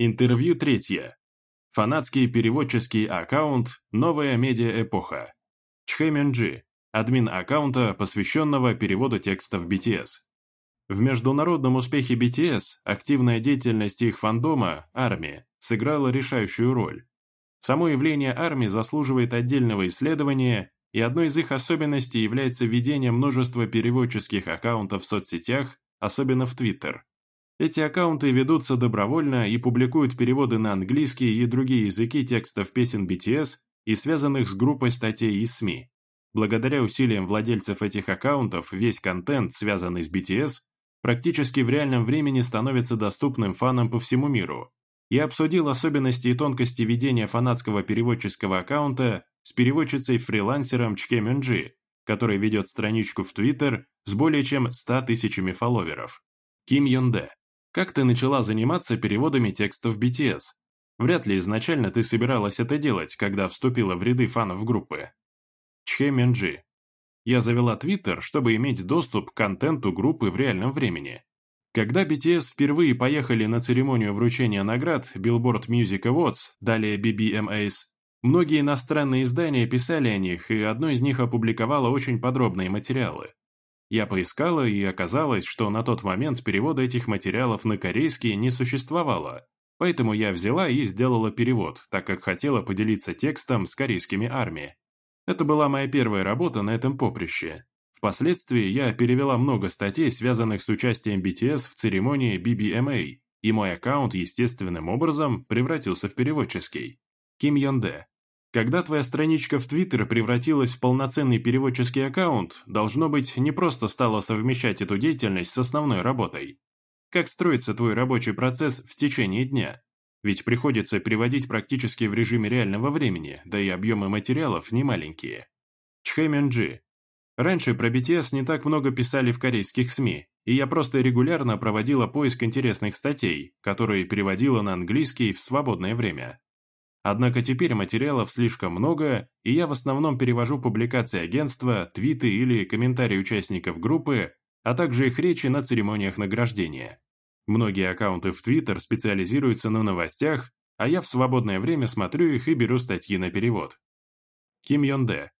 Интервью третье. Фанатский переводческий аккаунт «Новая медиа-эпоха». Чхэминджи, админ аккаунта, посвященного переводу текстов BTS. В международном успехе BTS активная деятельность их фандома, армии, сыграла решающую роль. Само явление армии заслуживает отдельного исследования, и одной из их особенностей является введение множества переводческих аккаунтов в соцсетях, особенно в Твиттер. – эти аккаунты ведутся добровольно и публикуют переводы на английский и другие языки текстов песен BTS и связанных с группой статей из СМИ. Благодаря усилиям владельцев этих аккаунтов весь контент, связанный с BTS, практически в реальном времени становится доступным фанам по всему миру. Я обсудил особенности и тонкости ведения фанатского переводческого аккаунта с переводчицей-фрилансером Чке Мюнджи, который ведет страничку в Твиттер с более чем 100 тысячами фолловеров. Ким Йонде. Как ты начала заниматься переводами текстов BTS? Вряд ли изначально ты собиралась это делать, когда вступила в ряды фанов группы. Чхэ Менджи. Я завела Твиттер, чтобы иметь доступ к контенту группы в реальном времени. Когда BTS впервые поехали на церемонию вручения наград Billboard Music Awards, далее BBMAs, многие иностранные издания писали о них, и одно из них опубликовало очень подробные материалы. Я поискала и оказалось, что на тот момент перевода этих материалов на корейский не существовало, поэтому я взяла и сделала перевод, так как хотела поделиться текстом с корейскими армиями. Это была моя первая работа на этом поприще. Впоследствии я перевела много статей, связанных с участием BTS в церемонии BBMA, и мой аккаунт естественным образом превратился в переводческий. Ким Йон Дэ. Когда твоя страничка в Твиттер превратилась в полноценный переводческий аккаунт, должно быть, не просто стало совмещать эту деятельность с основной работой. Как строится твой рабочий процесс в течение дня? Ведь приходится переводить практически в режиме реального времени, да и объемы материалов немаленькие. Чхэмюнджи. Раньше про BTS не так много писали в корейских СМИ, и я просто регулярно проводила поиск интересных статей, которые переводила на английский в свободное время. Однако теперь материалов слишком много, и я в основном перевожу публикации агентства, твиты или комментарии участников группы, а также их речи на церемониях награждения. Многие аккаунты в Твиттер специализируются на новостях, а я в свободное время смотрю их и беру статьи на перевод. Ким Йон Дэ.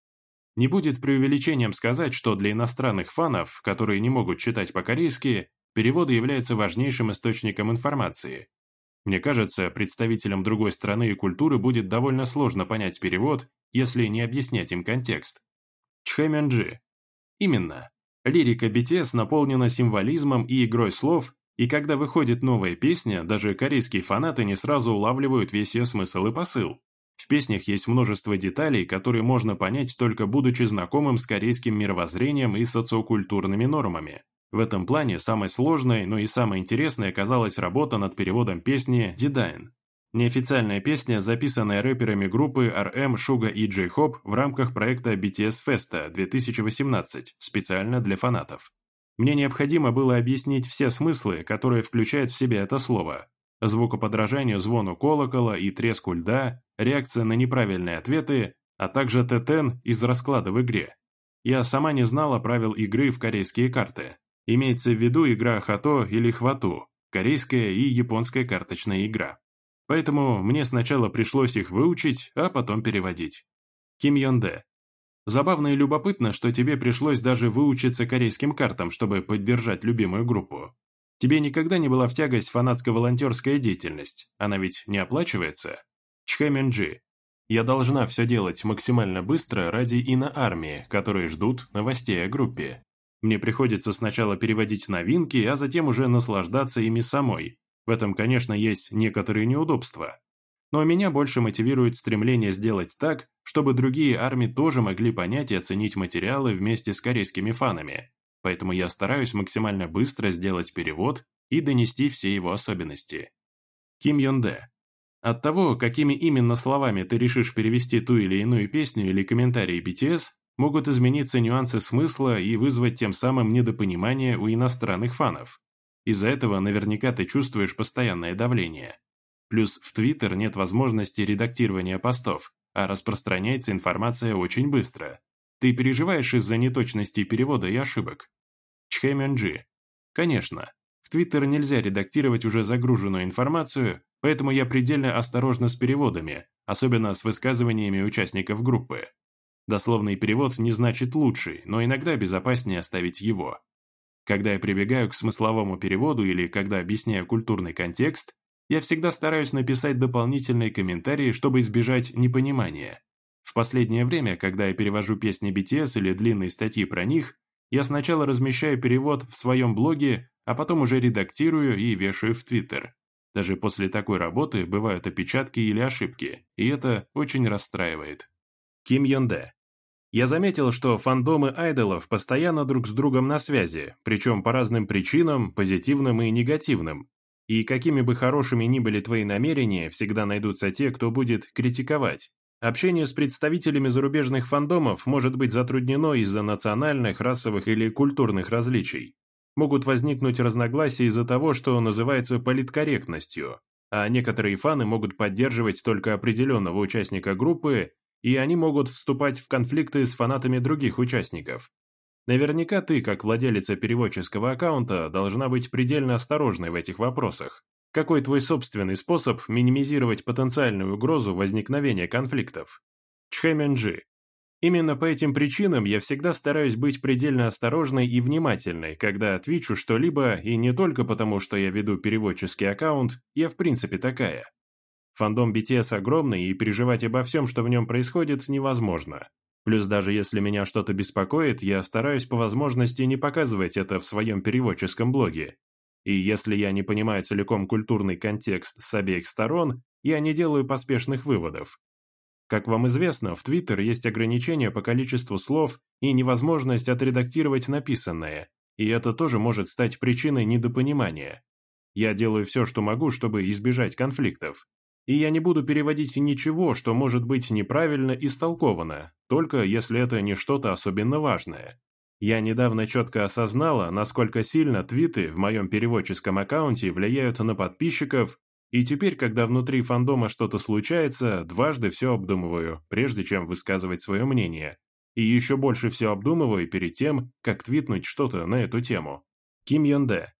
Не будет преувеличением сказать, что для иностранных фанов, которые не могут читать по-корейски, переводы являются важнейшим источником информации, мне кажется, представителям другой страны и культуры будет довольно сложно понять перевод, если не объяснять им контекст. Чхэмянджи. Именно. Лирика BTS наполнена символизмом и игрой слов, и когда выходит новая песня, даже корейские фанаты не сразу улавливают весь ее смысл и посыл. В песнях есть множество деталей, которые можно понять только будучи знакомым с корейским мировоззрением и социокультурными нормами. В этом плане самой сложной, но и самой интересной оказалась работа над переводом песни «Дедайн». Неофициальная песня, записанная рэперами группы RM, Suga и J-Hop в рамках проекта BTS Festa 2018 специально для фанатов. Мне необходимо было объяснить все смыслы, которые включает в себя это слово. Звукоподражание звону колокола и треску льда, реакция на неправильные ответы, а также тетен из расклада в игре. Я сама не знала правил игры в корейские карты, Имеется в виду игра хато или хвату, корейская и японская карточная игра. Поэтому мне сначала пришлось их выучить, а потом переводить. Ким Йон Дэ. Забавно и любопытно, что тебе пришлось даже выучиться корейским картам, чтобы поддержать любимую группу. Тебе никогда не была в тягость фанатско-волонтерская деятельность, она ведь не оплачивается. Чхэ Мюнджи. Я должна все делать максимально быстро ради иноармии, которые ждут новостей о группе. Мне приходится сначала переводить новинки, а затем уже наслаждаться ими самой. В этом, конечно, есть некоторые неудобства. Но меня больше мотивирует стремление сделать так, чтобы другие армии тоже могли понять и оценить материалы вместе с корейскими фанами. Поэтому я стараюсь максимально быстро сделать перевод и донести все его особенности. Ким Йон Дэ. От того, какими именно словами ты решишь перевести ту или иную песню или комментарий BTS, могут измениться нюансы смысла и вызвать тем самым недопонимание у иностранных фанов. Из-за этого наверняка ты чувствуешь постоянное давление. Плюс в Твиттер нет возможности редактирования постов, а распространяется информация очень быстро. Ты переживаешь из-за неточности перевода и ошибок. Чхэмёнджи. Конечно, в Твиттер нельзя редактировать уже загруженную информацию, поэтому я предельно осторожна с переводами, особенно с высказываниями участников группы. Дословный перевод не значит «лучший», но иногда безопаснее оставить его. Когда я прибегаю к смысловому переводу или когда объясняю культурный контекст, я всегда стараюсь написать дополнительные комментарии, чтобы избежать непонимания. В последнее время, когда я перевожу песни BTS или длинные статьи про них, я сначала размещаю перевод в своем блоге, а потом уже редактирую и вешаю в Твиттер. Даже после такой работы бывают опечатки или ошибки, и это очень расстраивает. Ким Ён-Дэ. Я заметил, что фандомы айдолов постоянно друг с другом на связи, причем по разным причинам, позитивным и негативным. И какими бы хорошими ни были твои намерения, всегда найдутся те, кто будет критиковать. Общение с представителями зарубежных фандомов может быть затруднено из-за национальных, расовых или культурных различий. Могут возникнуть разногласия из-за того, что называется политкорректностью, а некоторые фаны могут поддерживать только определенного участника группы и они могут вступать в конфликты с фанатами других участников. Наверняка ты, как владелица переводческого аккаунта, должна быть предельно осторожной в этих вопросах. Какой твой собственный способ минимизировать потенциальную угрозу возникновения конфликтов? Чхэмэнджи. Именно по этим причинам я всегда стараюсь быть предельно осторожной и внимательной, когда отвечу что-либо, и не только потому, что я веду переводческий аккаунт, я в принципе такая. Фандом BTS огромный, и переживать обо всем, что в нем происходит, невозможно. Плюс даже если меня что-то беспокоит, я стараюсь по возможности не показывать это в своем переводческом блоге. И если я не понимаю целиком культурный контекст с обеих сторон, я не делаю поспешных выводов. Как вам известно, в Твиттер есть ограничения по количеству слов и невозможность отредактировать написанное, и это тоже может стать причиной недопонимания. Я делаю все, что могу, чтобы избежать конфликтов и я не буду переводить ничего, что может быть неправильно истолковано, только если это не что-то особенно важное. Я недавно четко осознала, насколько сильно твиты в моем переводческом аккаунте влияют на подписчиков, и теперь, когда внутри фандома что-то случается, дважды все обдумываю, прежде чем высказывать свое мнение. И еще больше все обдумываю перед тем, как твитнуть что-то на эту тему. Ким Йон Дэ.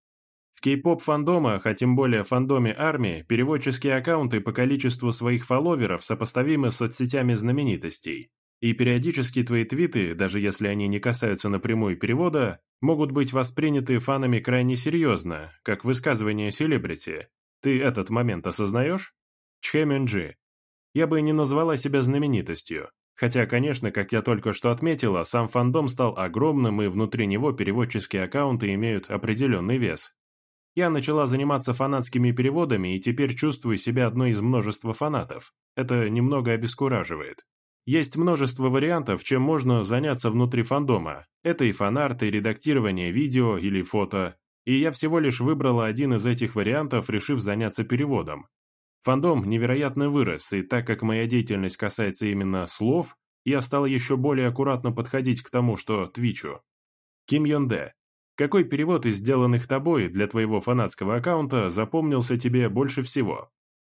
В Кей-поп-фандомах, а тем более фандоме армии, переводческие аккаунты по количеству своих фолловеров сопоставимы с соцсетями знаменитостей. И периодически твои твиты, даже если они не касаются напрямую перевода, могут быть восприняты фанами крайне серьезно, как высказывание селебрити. Ты этот момент осознаешь? Чхэминджи. Я бы не назвала себя знаменитостью. Хотя, конечно, как я только что отметила, сам фандом стал огромным, и внутри него переводческие аккаунты имеют определенный вес. Я начала заниматься фанатскими переводами и теперь чувствую себя одной из множества фанатов. Это немного обескураживает. Есть множество вариантов, чем можно заняться внутри фандома. Это и фанарты, и редактирование видео или фото. И я всего лишь выбрала один из этих вариантов, решив заняться переводом. Фандом невероятно вырос, и так как моя деятельность касается именно слов, я стала еще более аккуратно подходить к тому, что твичу. Ким Йон Дэ, какой перевод из сделанных тобой для твоего фанатского аккаунта запомнился тебе больше всего?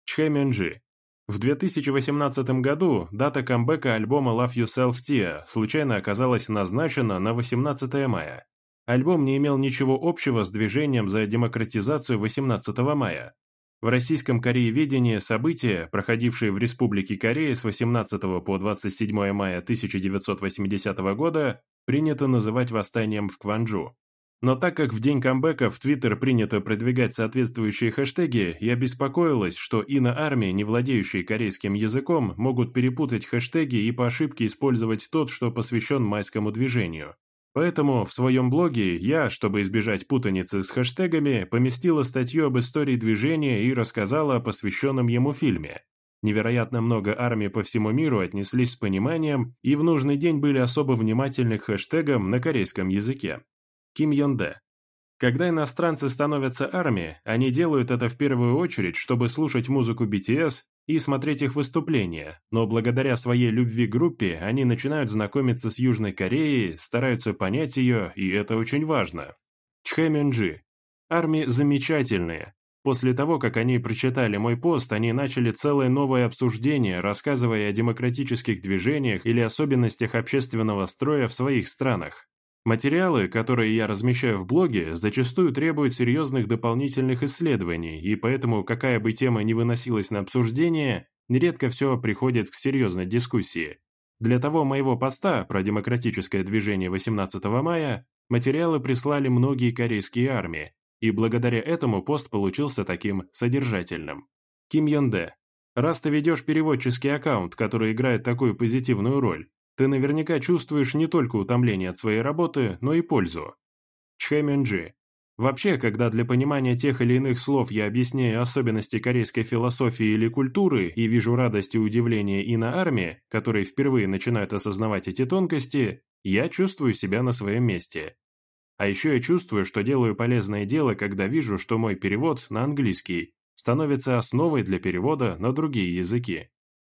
Чхэминджи. В 2018 году дата камбэка альбома Love Yourself Tia случайно оказалась назначена на 18 мая. Альбом не имел ничего общего с движением за демократизацию 18 мая. В российском корееведении события, проходившие в Республике Корея с 18 по 27 мая 1980 года, принято называть восстанием в Кванджу. Но так как в день камбэка в Твиттер принято продвигать соответствующие хэштеги, я беспокоилась, что иноармии, не владеющие корейским языком, могут перепутать хэштеги и по ошибке использовать тот, что посвящен майскому движению. Поэтому в своем блоге я, чтобы избежать путаницы с хэштегами, поместила статью об истории движения и рассказала о посвященном ему фильме. Невероятно много армий по всему миру отнеслись с пониманием и в нужный день были особо внимательны к хэштегам на корейском языке. Ким Йон Дэ. Когда иностранцы становятся армией, они делают это в первую очередь, чтобы слушать музыку BTS и смотреть их выступления, но благодаря своей любви к группе они начинают знакомиться с Южной Кореей, стараются понять ее, и это очень важно. Чхэ Мюнджи. Армии замечательные, После того, как они прочитали мой пост, они начали целое новое обсуждение, рассказывая о демократических движениях или особенностях общественного строя в своих странах. Материалы, которые я размещаю в блоге, зачастую требуют серьезных дополнительных исследований, и поэтому, какая бы тема ни выносилась на обсуждение, нередко все приходит к серьезной дискуссии. Для того моего поста про демократическое движение 18 мая материалы прислали многие корейские армии, и благодаря этому пост получился таким содержательным. Ким Йон Дэ. Раз ты ведешь переводческий аккаунт, который играет такую позитивную роль, ты наверняка чувствуешь не только утомление от своей работы, но и пользу. Чхэминджи. Вообще, когда для понимания тех или иных слов я объясняю особенности корейской философии или культуры и вижу радость и удивление и на армии, которые впервые начинают осознавать эти тонкости, я чувствую себя на своем месте. А еще я чувствую, что делаю полезное дело, когда вижу, что мой перевод на английский становится основой для перевода на другие языки.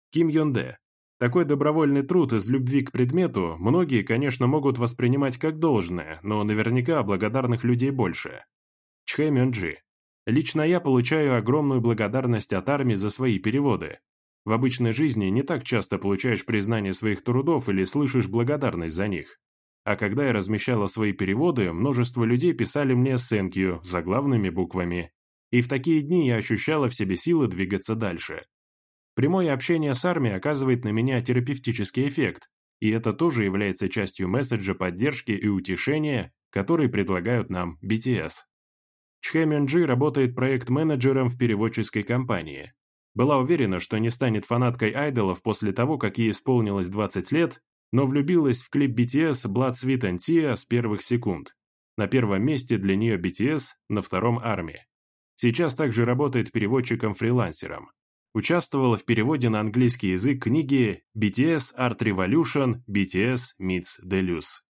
Ким Йон Дэ. Такой добровольный труд из любви к предмету многие, конечно, могут воспринимать как должное, но наверняка благодарных людей больше. Чхэ Мёнджи. Лично я получаю огромную благодарность от армии за свои переводы. В обычной жизни не так часто получаешь признание своих трудов или слышишь благодарность за них. А когда я размещала свои переводы, множество людей писали мне «сэнкью» заглавными буквами. И в такие дни я ощущала в себе силы двигаться дальше. Прямое общение с армией оказывает на меня терапевтический эффект, и это тоже является частью месседжа поддержки и утешения, который предлагают нам BTS. Чхэ Мюнджи работает проект-менеджером в переводческой компании. Была уверена, что не станет фанаткой айдолов после того, как ей исполнилось 20 лет, но влюбилась в клип BTS Blood, Sweet and Tia с первых секунд. На первом месте для нее BTS, на втором армии. Сейчас также работает переводчиком-фрилансером участвовала в переводе на английский язык книги BTS Art Revolution BTS Meets Deleuze.